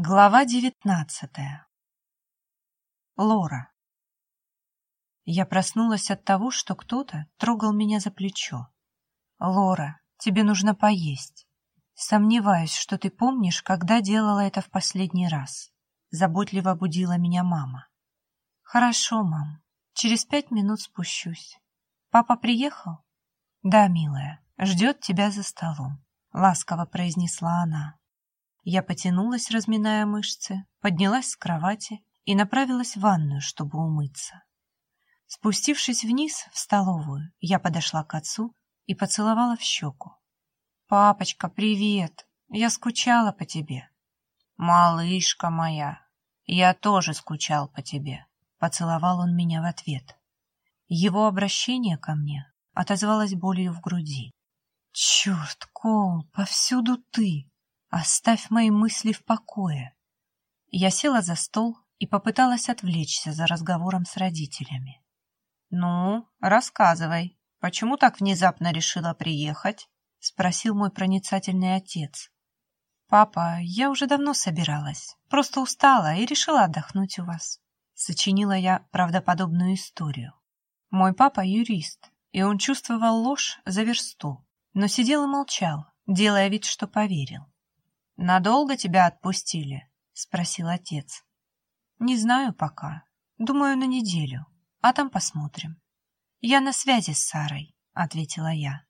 Глава девятнадцатая. Лора. Я проснулась от того, что кто-то трогал меня за плечо. «Лора, тебе нужно поесть. Сомневаюсь, что ты помнишь, когда делала это в последний раз». Заботливо будила меня мама. «Хорошо, мам. Через пять минут спущусь. Папа приехал?» «Да, милая, ждет тебя за столом», — ласково произнесла она. Я потянулась, разминая мышцы, поднялась с кровати и направилась в ванную, чтобы умыться. Спустившись вниз, в столовую, я подошла к отцу и поцеловала в щеку. «Папочка, привет! Я скучала по тебе». «Малышка моя, я тоже скучал по тебе», — поцеловал он меня в ответ. Его обращение ко мне отозвалось болью в груди. «Черт, Кол, повсюду ты!» Оставь мои мысли в покое. Я села за стол и попыталась отвлечься за разговором с родителями. «Ну, рассказывай, почему так внезапно решила приехать?» — спросил мой проницательный отец. «Папа, я уже давно собиралась, просто устала и решила отдохнуть у вас». Сочинила я правдоподобную историю. Мой папа юрист, и он чувствовал ложь за версту, но сидел и молчал, делая вид, что поверил. «Надолго тебя отпустили?» — спросил отец. «Не знаю пока. Думаю, на неделю. А там посмотрим». «Я на связи с Сарой», — ответила я.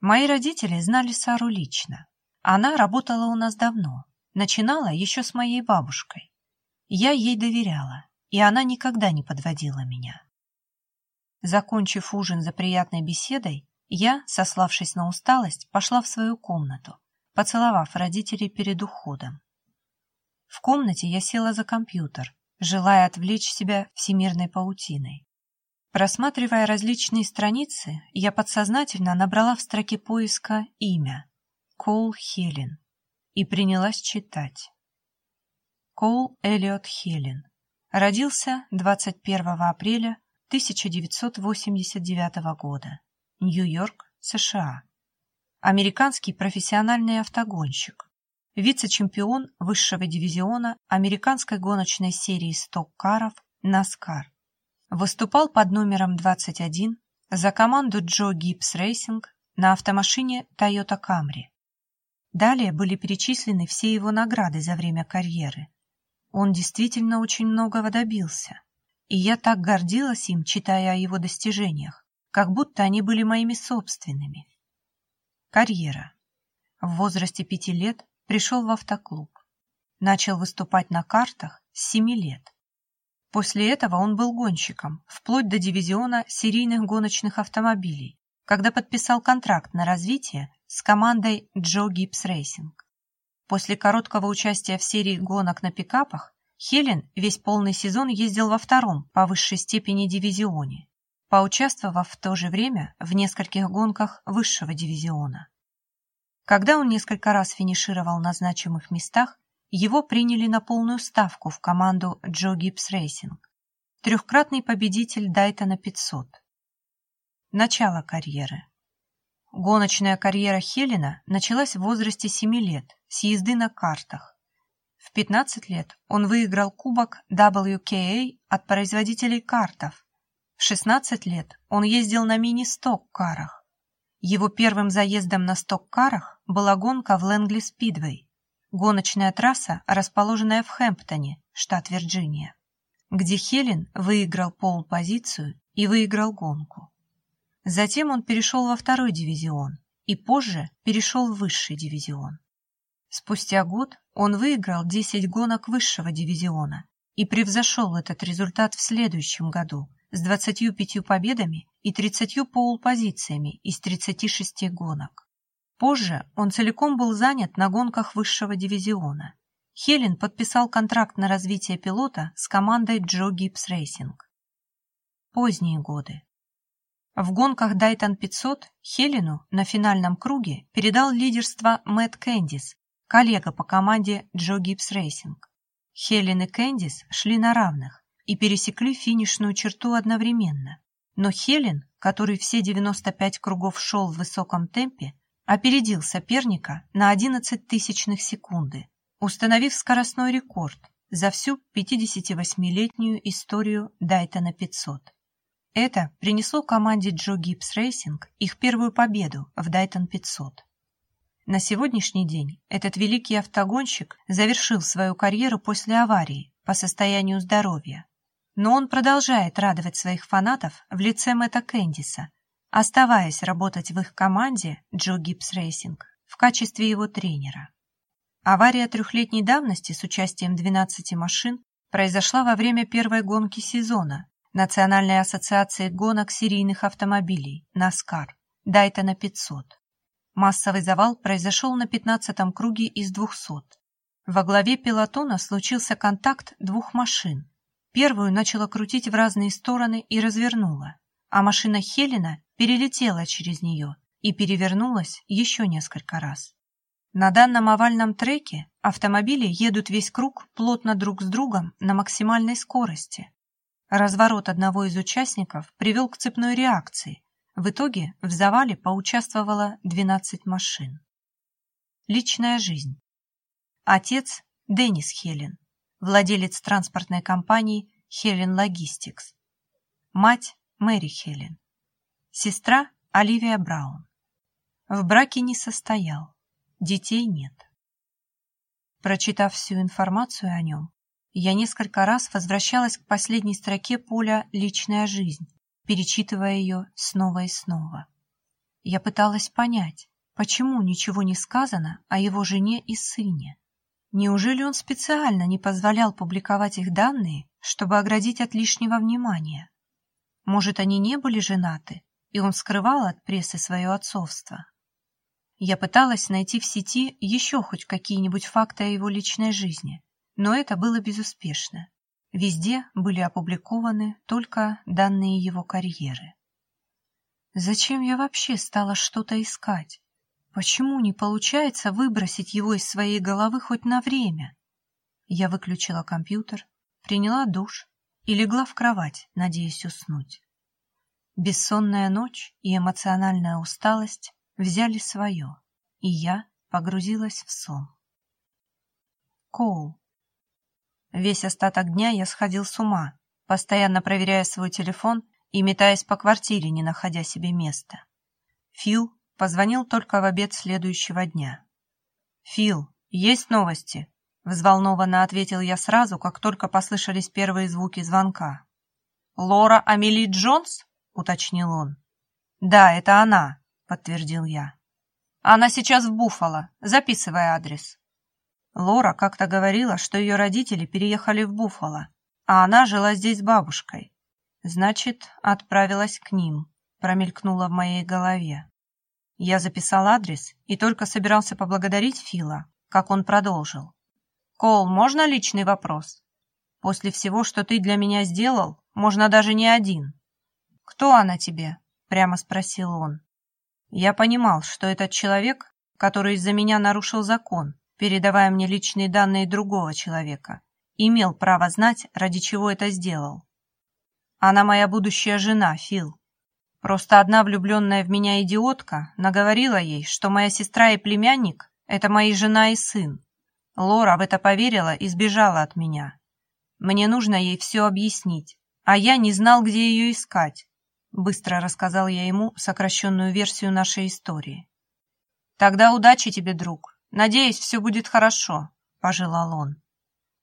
Мои родители знали Сару лично. Она работала у нас давно, начинала еще с моей бабушкой. Я ей доверяла, и она никогда не подводила меня. Закончив ужин за приятной беседой, я, сославшись на усталость, пошла в свою комнату поцеловав родителей перед уходом. В комнате я села за компьютер, желая отвлечь себя всемирной паутиной. Просматривая различные страницы, я подсознательно набрала в строке поиска имя Коул Хелен и принялась читать. Коул Эллиот Хелен родился 21 апреля 1989 года, Нью-Йорк, США американский профессиональный автогонщик, вице-чемпион высшего дивизиона американской гоночной серии сток-каров NASCAR. Выступал под номером 21 за команду Joe Gibbs Racing на автомашине Toyota Camry. Далее были перечислены все его награды за время карьеры. Он действительно очень многого добился, и я так гордилась им, читая о его достижениях, как будто они были моими собственными. Карьера. В возрасте пяти лет пришел в автоклуб. Начал выступать на картах с семи лет. После этого он был гонщиком, вплоть до дивизиона серийных гоночных автомобилей, когда подписал контракт на развитие с командой Joe Gibbs Racing. После короткого участия в серии гонок на пикапах Хелен весь полный сезон ездил во втором по высшей степени дивизионе поучаствовав в то же время в нескольких гонках высшего дивизиона. Когда он несколько раз финишировал на значимых местах, его приняли на полную ставку в команду Joe Gibbs Racing, трехкратный победитель Дайтона 500. Начало карьеры. Гоночная карьера Хелена началась в возрасте 7 лет с езды на картах. В 15 лет он выиграл кубок WKA от производителей картов в 16 лет он ездил на мини-сток-карах. Его первым заездом на сток-карах была гонка в Лэнгли Спидвей, гоночная трасса, расположенная в Хэмптоне, штат Вирджиния, где Хелен выиграл пол-позицию и выиграл гонку. Затем он перешел во второй дивизион и позже перешел в высший дивизион. Спустя год он выиграл 10 гонок высшего дивизиона и превзошел этот результат в следующем году – с 25 победами и 30 полупозициями из 36 гонок. Позже он целиком был занят на гонках высшего дивизиона. Хелен подписал контракт на развитие пилота с командой Joe Gibbs Racing. Поздние годы. В гонках Daytona 500 Хелену на финальном круге передал лидерство Мэтт Кэндис, коллега по команде Joe Gibbs Racing. Хелен и Кэндис шли на равных, и пересекли финишную черту одновременно. Но Хелен, который все 95 кругов шел в высоком темпе, опередил соперника на 11 тысячных секунды. установив скоростной рекорд за всю 58-летнюю историю Daytona 500. Это принесло команде Joe Gibbs Racing их первую победу в Daytona 500. На сегодняшний день этот великий автогонщик завершил свою карьеру после аварии по состоянию здоровья. Но он продолжает радовать своих фанатов в лице Мэтта Кэндиса, оставаясь работать в их команде Joe Gibbs Racing в качестве его тренера. Авария трехлетней давности с участием 12 машин произошла во время первой гонки сезона Национальной ассоциации гонок серийных автомобилей «NASCAR» Daytona 500. Массовый завал произошел на 15-м круге из 200. Во главе пелотона случился контакт двух машин. Первую начала крутить в разные стороны и развернула, а машина Хелена перелетела через нее и перевернулась еще несколько раз. На данном овальном треке автомобили едут весь круг плотно друг с другом на максимальной скорости. Разворот одного из участников привел к цепной реакции, в итоге в завале поучаствовало 12 машин. Личная жизнь. Отец – Деннис Хелен, владелец транспортной компании Хелен Логистикс. Мать – Мэри Хелен. Сестра – Оливия Браун. В браке не состоял, детей нет. Прочитав всю информацию о нем, я несколько раз возвращалась к последней строке поля «Личная жизнь», перечитывая ее снова и снова. Я пыталась понять, почему ничего не сказано о его жене и сыне. Неужели он специально не позволял публиковать их данные, чтобы оградить от лишнего внимания? Может, они не были женаты, и он скрывал от прессы свое отцовство? Я пыталась найти в сети еще хоть какие-нибудь факты о его личной жизни, но это было безуспешно. Везде были опубликованы только данные его карьеры. Зачем я вообще стала что-то искать? Почему не получается выбросить его из своей головы хоть на время? Я выключила компьютер, приняла душ и легла в кровать, надеясь уснуть. Бессонная ночь и эмоциональная усталость взяли свое, и я погрузилась в сон. Коул. Весь остаток дня я сходил с ума, постоянно проверяя свой телефон и метаясь по квартире, не находя себе места. Фил позвонил только в обед следующего дня. «Фил, есть новости?» — взволнованно ответил я сразу, как только послышались первые звуки звонка. «Лора Амели Джонс?» — уточнил он. «Да, это она», — подтвердил я. «Она сейчас в Буффало. Записывай адрес». Лора как-то говорила, что ее родители переехали в Буффало, а она жила здесь с бабушкой. Значит, отправилась к ним, промелькнула в моей голове. Я записал адрес и только собирался поблагодарить Фила, как он продолжил. «Кол, можно личный вопрос? После всего, что ты для меня сделал, можно даже не один». «Кто она тебе?» — прямо спросил он. Я понимал, что этот человек, который из-за меня нарушил закон, передавая мне личные данные другого человека, имел право знать, ради чего это сделал. Она моя будущая жена, Фил. Просто одна влюбленная в меня идиотка наговорила ей, что моя сестра и племянник — это мои жена и сын. Лора в это поверила и сбежала от меня. Мне нужно ей все объяснить, а я не знал, где ее искать. Быстро рассказал я ему сокращенную версию нашей истории. «Тогда удачи тебе, друг. «Надеюсь, все будет хорошо», — пожелал он.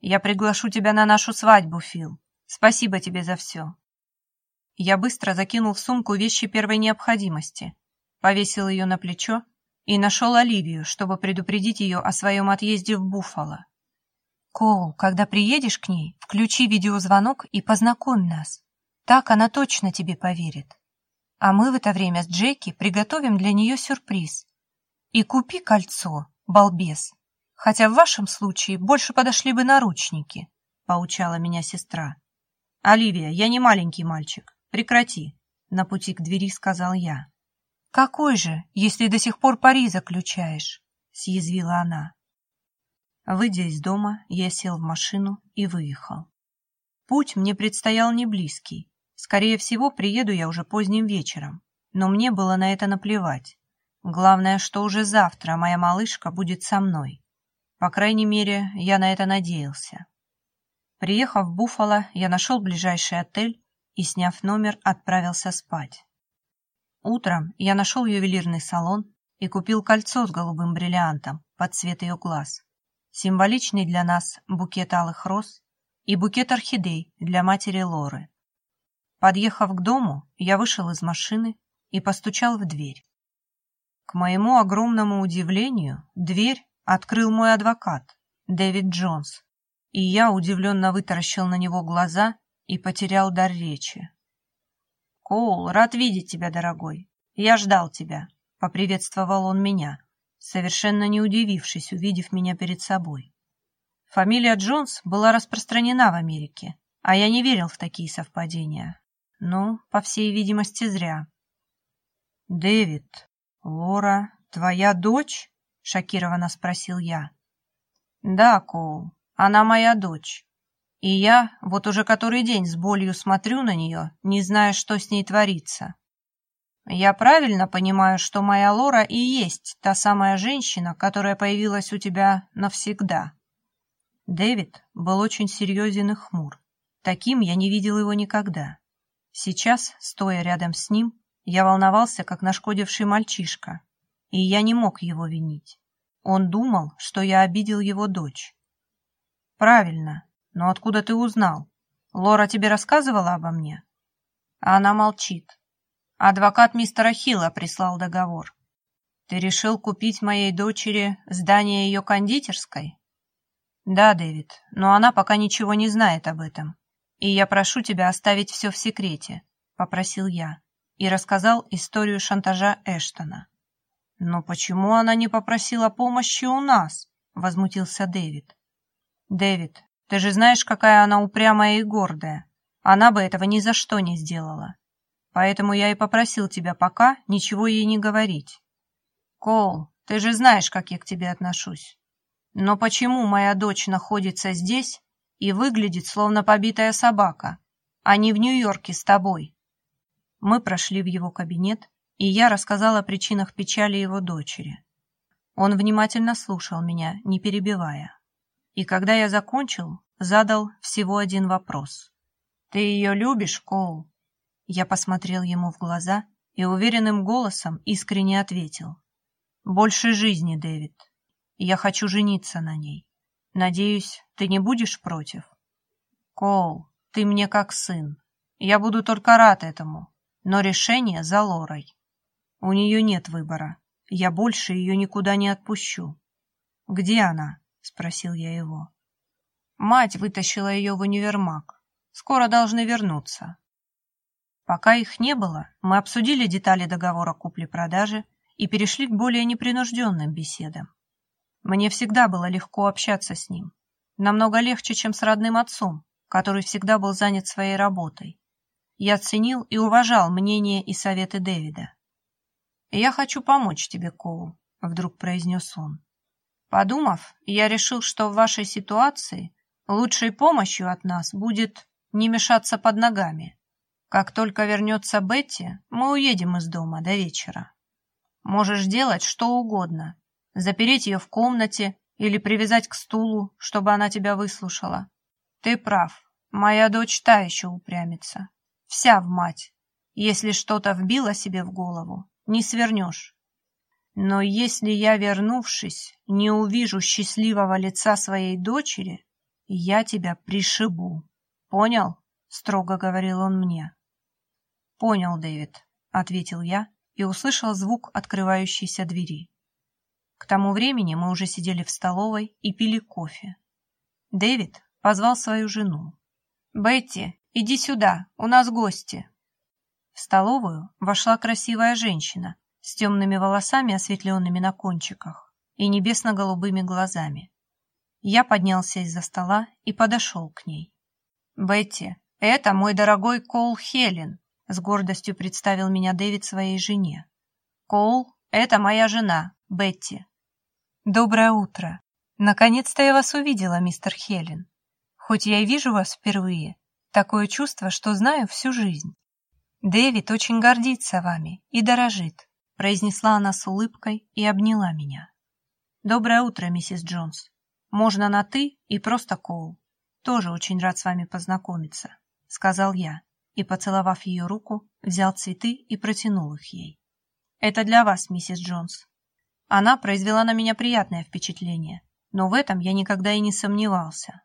«Я приглашу тебя на нашу свадьбу, Фил. Спасибо тебе за все». Я быстро закинул в сумку вещи первой необходимости, повесил ее на плечо и нашел Оливию, чтобы предупредить ее о своем отъезде в Буффало. «Коул, когда приедешь к ней, включи видеозвонок и познакомь нас. Так она точно тебе поверит. А мы в это время с Джеки приготовим для нее сюрприз. И купи кольцо, балбес. Хотя в вашем случае больше подошли бы наручники, поучала меня сестра. Оливия, я не маленький мальчик. Прекрати, на пути к двери сказал я. Какой же, если до сих пор пари заключаешь? съязвила она. Выйдя из дома, я сел в машину и выехал. Путь мне предстоял не близкий. Скорее всего, приеду я уже поздним вечером, но мне было на это наплевать. Главное, что уже завтра моя малышка будет со мной. По крайней мере, я на это надеялся. Приехав в Буффало, я нашел ближайший отель и, сняв номер, отправился спать. Утром я нашел ювелирный салон и купил кольцо с голубым бриллиантом под цвет ее глаз, символичный для нас букет алых роз и букет орхидей для матери Лоры. Подъехав к дому, я вышел из машины и постучал в дверь. К моему огромному удивлению, дверь открыл мой адвокат, Дэвид Джонс, и я удивленно вытаращил на него глаза и потерял дар речи. «Коул, рад видеть тебя, дорогой. Я ждал тебя», — поприветствовал он меня, совершенно не удивившись, увидев меня перед собой. Фамилия Джонс была распространена в Америке, а я не верил в такие совпадения. Ну, по всей видимости, зря. «Дэвид, Лора, твоя дочь?» — шокированно спросил я. «Да, Коул, она моя дочь. И я вот уже который день с болью смотрю на нее, не зная, что с ней творится. Я правильно понимаю, что моя Лора и есть та самая женщина, которая появилась у тебя навсегда?» Дэвид был очень серьезен и хмур. Таким я не видел его никогда. Сейчас, стоя рядом с ним, я волновался, как нашкодивший мальчишка, и я не мог его винить. Он думал, что я обидел его дочь. «Правильно. Но откуда ты узнал? Лора тебе рассказывала обо мне?» Она молчит. Адвокат мистера Хилла прислал договор. «Ты решил купить моей дочери здание ее кондитерской?» «Да, Дэвид, но она пока ничего не знает об этом. И я прошу тебя оставить все в секрете», — попросил я и рассказал историю шантажа Эштона. «Но почему она не попросила помощи у нас?» — возмутился Дэвид. «Дэвид, ты же знаешь, какая она упрямая и гордая. Она бы этого ни за что не сделала. Поэтому я и попросил тебя пока ничего ей не говорить. Кол, ты же знаешь, как я к тебе отношусь. Но почему моя дочь находится здесь и выглядит, словно побитая собака, а не в Нью-Йорке с тобой?» Мы прошли в его кабинет, и я рассказала о причинах печали его дочери. Он внимательно слушал меня, не перебивая. И когда я закончил, задал всего один вопрос. «Ты ее любишь, Коул?» Я посмотрел ему в глаза и уверенным голосом искренне ответил. «Больше жизни, Дэвид. Я хочу жениться на ней. Надеюсь, ты не будешь против?» «Коул, ты мне как сын. Я буду только рад этому, но решение за Лорой. У нее нет выбора. Я больше ее никуда не отпущу. Где она?» — спросил я его. Мать вытащила ее в универмаг. Скоро должны вернуться. Пока их не было, мы обсудили детали договора купли-продажи и перешли к более непринужденным беседам. Мне всегда было легко общаться с ним. Намного легче, чем с родным отцом, который всегда был занят своей работой. Я ценил и уважал мнение и советы Дэвида. «Я хочу помочь тебе, Коул», — вдруг произнес он. Подумав, я решил, что в вашей ситуации лучшей помощью от нас будет не мешаться под ногами. Как только вернется Бетти, мы уедем из дома до вечера. Можешь делать что угодно. Запереть ее в комнате или привязать к стулу, чтобы она тебя выслушала. Ты прав, моя дочь та еще упрямится. Вся в мать. Если что-то вбила себе в голову, не свернешь. Но если я, вернувшись, не увижу счастливого лица своей дочери, я тебя пришибу. Понял? Строго говорил он мне. Понял, Дэвид, ответил я и услышал звук открывающейся двери. К тому времени мы уже сидели в столовой и пили кофе. Дэвид позвал свою жену. «Бетти, иди сюда, у нас гости». В столовую вошла красивая женщина с темными волосами, осветленными на кончиках, и небесно-голубыми глазами. Я поднялся из-за стола и подошел к ней. «Бетти, это мой дорогой Коул Хелен», с гордостью представил меня Дэвид своей жене. «Коул, это моя жена, Бетти». «Доброе утро. Наконец-то я вас увидела, мистер Хелен. Хоть я и вижу вас впервые, такое чувство, что знаю всю жизнь. Дэвид очень гордится вами и дорожит произнесла она с улыбкой и обняла меня. «Доброе утро, миссис Джонс. Можно на «ты» и просто Коул. Тоже очень рад с вами познакомиться», — сказал я, и, поцеловав ее руку, взял цветы и протянул их ей. «Это для вас, миссис Джонс». Она произвела на меня приятное впечатление, но в этом я никогда и не сомневался.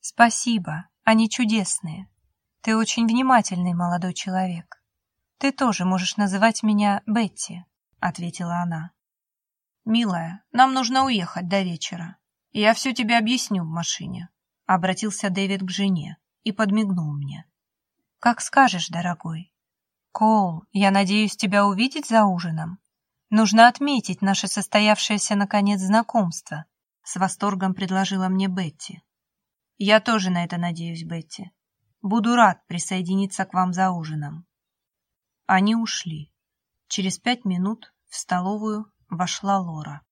«Спасибо, они чудесные. Ты очень внимательный молодой человек. Ты тоже можешь называть меня Бетти», — ответила она. «Милая, нам нужно уехать до вечера. Я все тебе объясню в машине», — обратился Дэвид к жене и подмигнул мне. «Как скажешь, дорогой. Коул, я надеюсь тебя увидеть за ужином. Нужно отметить наше состоявшееся, наконец, знакомство», — с восторгом предложила мне Бетти. «Я тоже на это надеюсь, Бетти. Буду рад присоединиться к вам за ужином». Они ушли. Через пять минут в столовую вошла Лора.